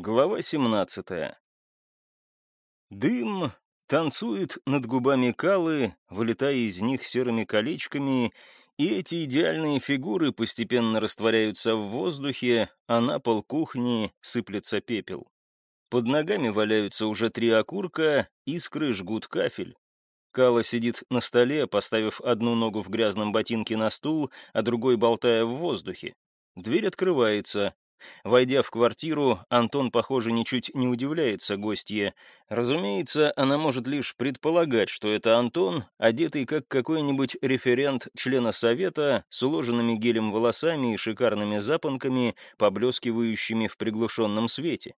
Глава 17 Дым танцует над губами Калы, вылетая из них серыми колечками, и эти идеальные фигуры постепенно растворяются в воздухе, а на пол кухни сыплется пепел. Под ногами валяются уже три окурка, искры жгут кафель. Кала сидит на столе, поставив одну ногу в грязном ботинке на стул, а другой болтая в воздухе. Дверь открывается, Войдя в квартиру, Антон, похоже, ничуть не удивляется гостье. Разумеется, она может лишь предполагать, что это Антон, одетый как какой-нибудь референт члена совета, с уложенными гелем волосами и шикарными запонками, поблескивающими в приглушенном свете.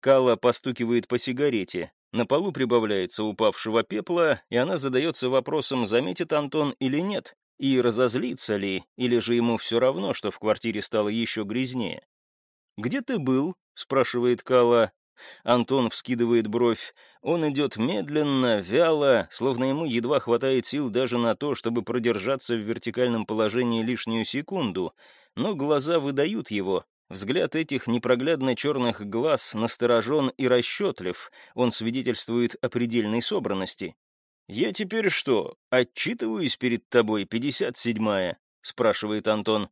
Кала постукивает по сигарете. На полу прибавляется упавшего пепла, и она задается вопросом, заметит Антон или нет, и разозлится ли, или же ему все равно, что в квартире стало еще грязнее. «Где ты был?» — спрашивает Кала. Антон вскидывает бровь. Он идет медленно, вяло, словно ему едва хватает сил даже на то, чтобы продержаться в вертикальном положении лишнюю секунду. Но глаза выдают его. Взгляд этих непроглядно черных глаз насторожен и расчетлив. Он свидетельствует о предельной собранности. «Я теперь что, отчитываюсь перед тобой, пятьдесят седьмая?» — спрашивает Антон.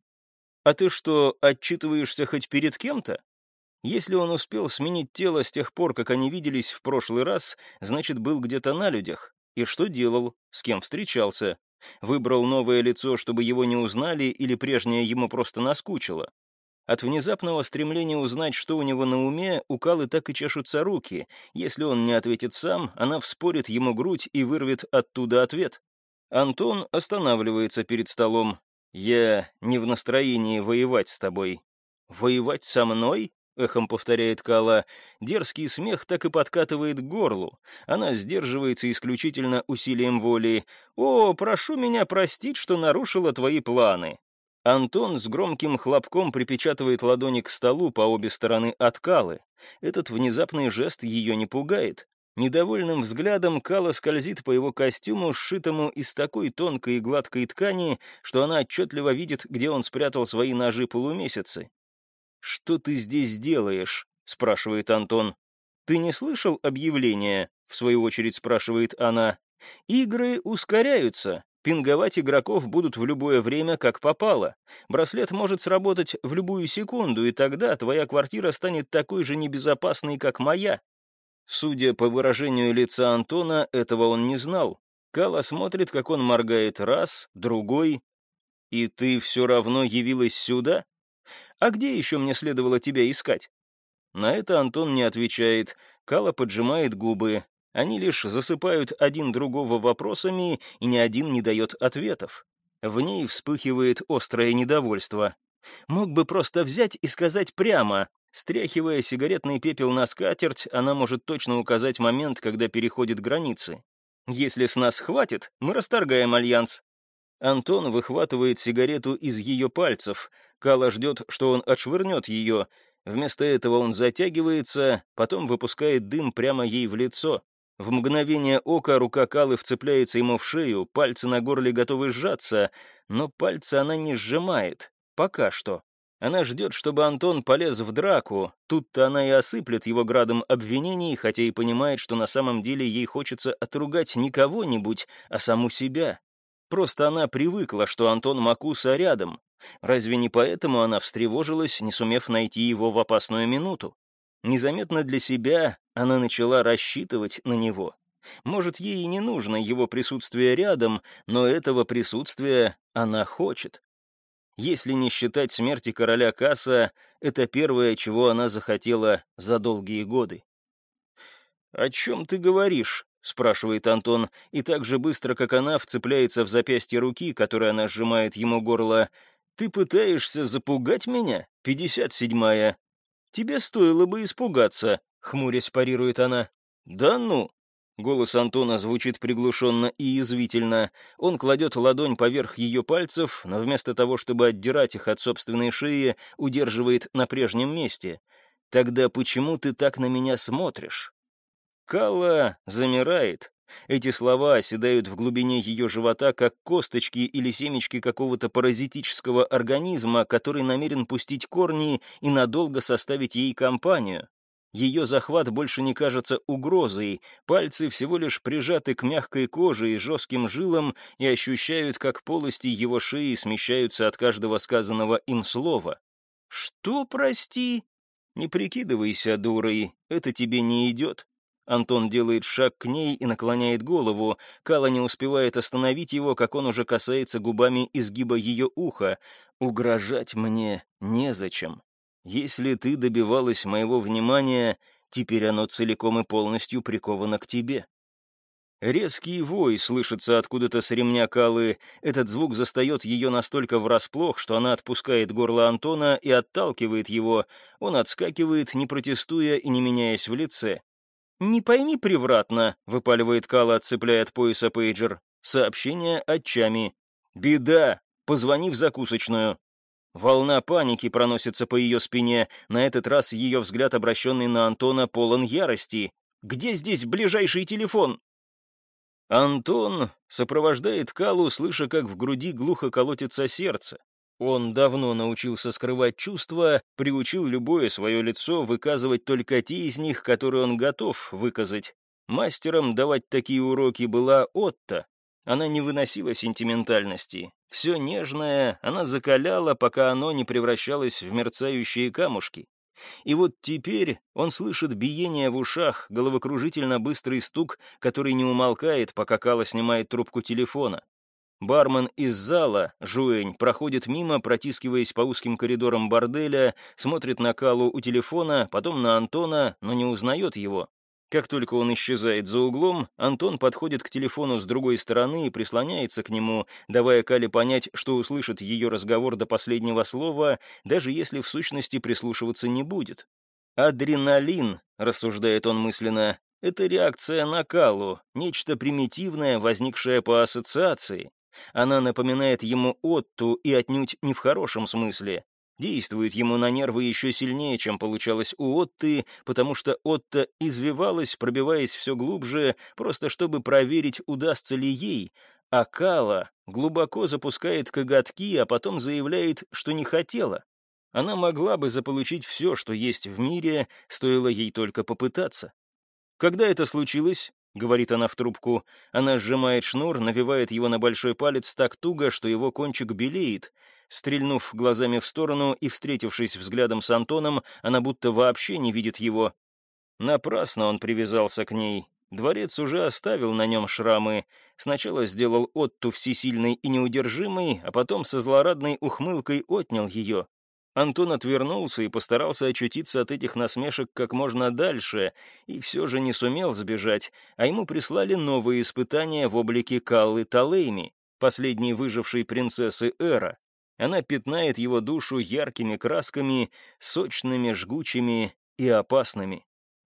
А ты что, отчитываешься хоть перед кем-то? Если он успел сменить тело с тех пор, как они виделись в прошлый раз, значит, был где-то на людях. И что делал? С кем встречался? Выбрал новое лицо, чтобы его не узнали, или прежнее ему просто наскучило? От внезапного стремления узнать, что у него на уме, у Калы так и чешутся руки. Если он не ответит сам, она вспорит ему грудь и вырвет оттуда ответ. Антон останавливается перед столом. «Я не в настроении воевать с тобой». «Воевать со мной?» — эхом повторяет Кала. Дерзкий смех так и подкатывает к горлу. Она сдерживается исключительно усилием воли. «О, прошу меня простить, что нарушила твои планы». Антон с громким хлопком припечатывает ладони к столу по обе стороны от Калы. Этот внезапный жест ее не пугает. Недовольным взглядом Кала скользит по его костюму, сшитому из такой тонкой и гладкой ткани, что она отчетливо видит, где он спрятал свои ножи-полумесяцы. «Что ты здесь делаешь?» — спрашивает Антон. «Ты не слышал объявления?» — в свою очередь спрашивает она. «Игры ускоряются. Пинговать игроков будут в любое время, как попало. Браслет может сработать в любую секунду, и тогда твоя квартира станет такой же небезопасной, как моя. Судя по выражению лица Антона, этого он не знал. Кала смотрит, как он моргает раз, другой. «И ты все равно явилась сюда? А где еще мне следовало тебя искать?» На это Антон не отвечает. Кала поджимает губы. Они лишь засыпают один другого вопросами, и ни один не дает ответов. В ней вспыхивает острое недовольство. Мог бы просто взять и сказать прямо, Стряхивая сигаретный пепел на скатерть, она может точно указать момент, когда переходит границы. Если с нас хватит, мы расторгаем альянс. Антон выхватывает сигарету из ее пальцев. Кала ждет, что он отшвырнет ее. Вместо этого он затягивается, потом выпускает дым прямо ей в лицо. В мгновение ока рука Калы вцепляется ему в шею, пальцы на горле готовы сжаться, но пальцы она не сжимает. Пока что. Она ждет, чтобы Антон полез в драку. Тут-то она и осыплет его градом обвинений, хотя и понимает, что на самом деле ей хочется отругать не кого-нибудь, а саму себя. Просто она привыкла, что Антон Макуса рядом. Разве не поэтому она встревожилась, не сумев найти его в опасную минуту? Незаметно для себя она начала рассчитывать на него. Может, ей и не нужно его присутствие рядом, но этого присутствия она хочет. Если не считать смерти короля Касса, это первое, чего она захотела за долгие годы. «О чем ты говоришь?» — спрашивает Антон, и так же быстро, как она, вцепляется в запястье руки, которой она сжимает ему горло. «Ты пытаешься запугать меня? Пятьдесят седьмая». «Тебе стоило бы испугаться», — хмурясь парирует она. «Да ну!» Голос Антона звучит приглушенно и язвительно. Он кладет ладонь поверх ее пальцев, но вместо того, чтобы отдирать их от собственной шеи, удерживает на прежнем месте. «Тогда почему ты так на меня смотришь?» Калла замирает. Эти слова оседают в глубине ее живота, как косточки или семечки какого-то паразитического организма, который намерен пустить корни и надолго составить ей компанию. Ее захват больше не кажется угрозой, пальцы всего лишь прижаты к мягкой коже и жестким жилам и ощущают, как полости его шеи смещаются от каждого сказанного им слова. «Что, прости?» «Не прикидывайся дурой, это тебе не идет». Антон делает шаг к ней и наклоняет голову. Кала не успевает остановить его, как он уже касается губами изгиба ее уха. «Угрожать мне незачем». Если ты добивалась моего внимания, теперь оно целиком и полностью приковано к тебе. Резкий вой слышится откуда-то с ремня Калы. Этот звук застает ее настолько врасплох, что она отпускает горло Антона и отталкивает его. Он отскакивает, не протестуя и не меняясь в лице. «Не пойми превратно», — выпаливает Кала, отцепляя от пояса пейджер. «Сообщение от Чами. Беда. Позвони в закусочную. Волна паники проносится по ее спине, на этот раз ее взгляд, обращенный на Антона, полон ярости. «Где здесь ближайший телефон?» Антон сопровождает Калу, слыша, как в груди глухо колотится сердце. Он давно научился скрывать чувства, приучил любое свое лицо выказывать только те из них, которые он готов выказать. Мастером давать такие уроки была Отто. Она не выносила сентиментальности. Все нежное она закаляла, пока оно не превращалось в мерцающие камушки. И вот теперь он слышит биение в ушах, головокружительно быстрый стук, который не умолкает, пока Кала снимает трубку телефона. Бармен из зала, Жуэнь, проходит мимо, протискиваясь по узким коридорам борделя, смотрит на Калу у телефона, потом на Антона, но не узнает его. Как только он исчезает за углом, Антон подходит к телефону с другой стороны и прислоняется к нему, давая Кале понять, что услышит ее разговор до последнего слова, даже если в сущности прислушиваться не будет. «Адреналин», — рассуждает он мысленно, — «это реакция на Калу, нечто примитивное, возникшее по ассоциации. Она напоминает ему Отту и отнюдь не в хорошем смысле действует ему на нервы еще сильнее, чем получалось у Отты, потому что Отта извивалась, пробиваясь все глубже, просто чтобы проверить, удастся ли ей, а Кала глубоко запускает коготки, а потом заявляет, что не хотела. Она могла бы заполучить все, что есть в мире, стоило ей только попытаться. Когда это случилось? — говорит она в трубку. Она сжимает шнур, навивает его на большой палец так туго, что его кончик белеет. Стрельнув глазами в сторону и встретившись взглядом с Антоном, она будто вообще не видит его. Напрасно он привязался к ней. Дворец уже оставил на нем шрамы. Сначала сделал Отту всесильной и неудержимой, а потом со злорадной ухмылкой отнял ее. Антон отвернулся и постарался очутиться от этих насмешек как можно дальше, и все же не сумел сбежать, а ему прислали новые испытания в облике Каллы Талейми, последней выжившей принцессы Эра. Она пятнает его душу яркими красками, сочными, жгучими и опасными.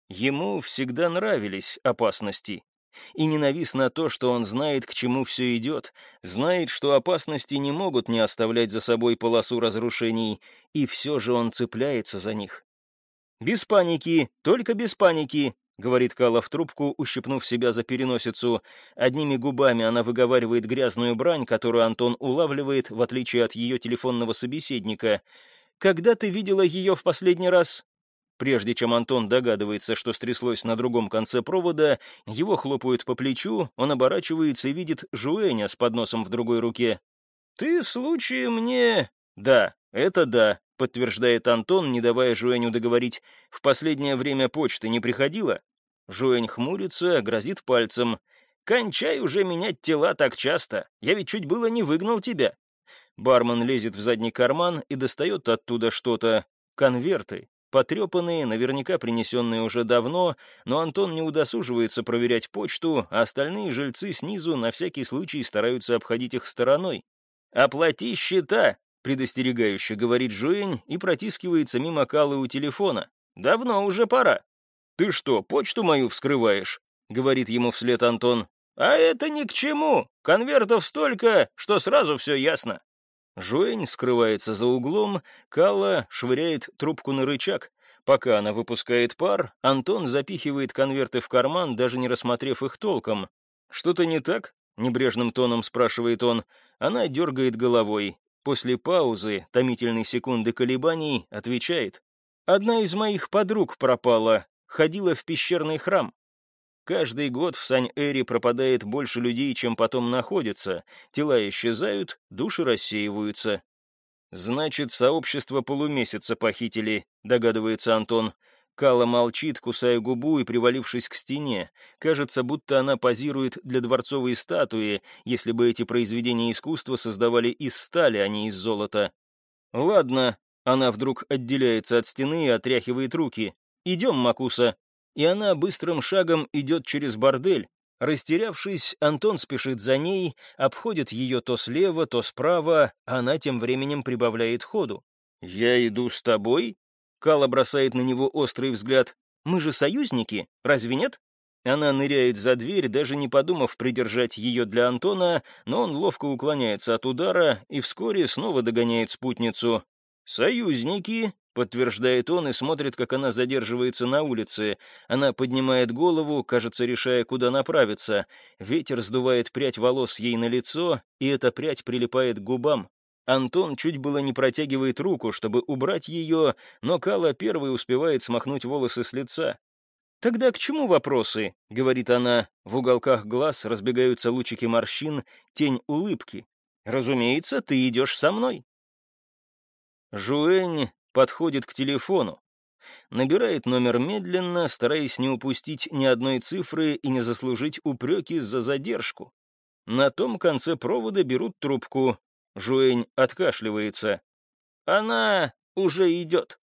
Ему всегда нравились опасности. И ненавистно то, что он знает, к чему все идет, знает, что опасности не могут не оставлять за собой полосу разрушений, и все же он цепляется за них. «Без паники, только без паники», — говорит Кала в трубку, ущипнув себя за переносицу. Одними губами она выговаривает грязную брань, которую Антон улавливает, в отличие от ее телефонного собеседника. «Когда ты видела ее в последний раз?» Прежде чем Антон догадывается, что стряслось на другом конце провода, его хлопают по плечу, он оборачивается и видит Жуэня с подносом в другой руке. «Ты случаем мне...» «Да, это да», — подтверждает Антон, не давая Жуэню договорить. «В последнее время почты не приходила?» Жуэнь хмурится, грозит пальцем. «Кончай уже менять тела так часто. Я ведь чуть было не выгнал тебя». Бармен лезет в задний карман и достает оттуда что-то. Конверты. Потрепанные, наверняка принесенные уже давно, но Антон не удосуживается проверять почту, а остальные жильцы снизу на всякий случай стараются обходить их стороной. «Оплати счета!» Предостерегающе говорит Жуэнь и протискивается мимо Калы у телефона. «Давно уже пора». «Ты что, почту мою вскрываешь?» — говорит ему вслед Антон. «А это ни к чему. Конвертов столько, что сразу все ясно». Жуэнь скрывается за углом, Калла швыряет трубку на рычаг. Пока она выпускает пар, Антон запихивает конверты в карман, даже не рассмотрев их толком. «Что-то не так?» — небрежным тоном спрашивает он. Она дергает головой. После паузы, томительной секунды колебаний, отвечает. Одна из моих подруг пропала, ходила в пещерный храм. Каждый год в Сань-Эре пропадает больше людей, чем потом находится. Тела исчезают, души рассеиваются. «Значит, сообщество полумесяца похитили», — догадывается Антон. Кала молчит, кусая губу и привалившись к стене. Кажется, будто она позирует для дворцовой статуи, если бы эти произведения искусства создавали из стали, а не из золота. «Ладно», — она вдруг отделяется от стены и отряхивает руки. «Идем, Макуса» и она быстрым шагом идет через бордель. Растерявшись, Антон спешит за ней, обходит ее то слева, то справа, а она тем временем прибавляет ходу. «Я иду с тобой?» Кала бросает на него острый взгляд. «Мы же союзники, разве нет?» Она ныряет за дверь, даже не подумав придержать ее для Антона, но он ловко уклоняется от удара и вскоре снова догоняет спутницу. «Союзники», Подтверждает он и смотрит, как она задерживается на улице. Она поднимает голову, кажется, решая, куда направиться. Ветер сдувает прядь волос ей на лицо, и эта прядь прилипает к губам. Антон чуть было не протягивает руку, чтобы убрать ее, но Кала первый успевает смахнуть волосы с лица. «Тогда к чему вопросы?» — говорит она. В уголках глаз разбегаются лучики морщин, тень улыбки. «Разумеется, ты идешь со мной». Жуэнь подходит к телефону. Набирает номер медленно, стараясь не упустить ни одной цифры и не заслужить упреки за задержку. На том конце провода берут трубку. Жуэнь откашливается. «Она уже идет».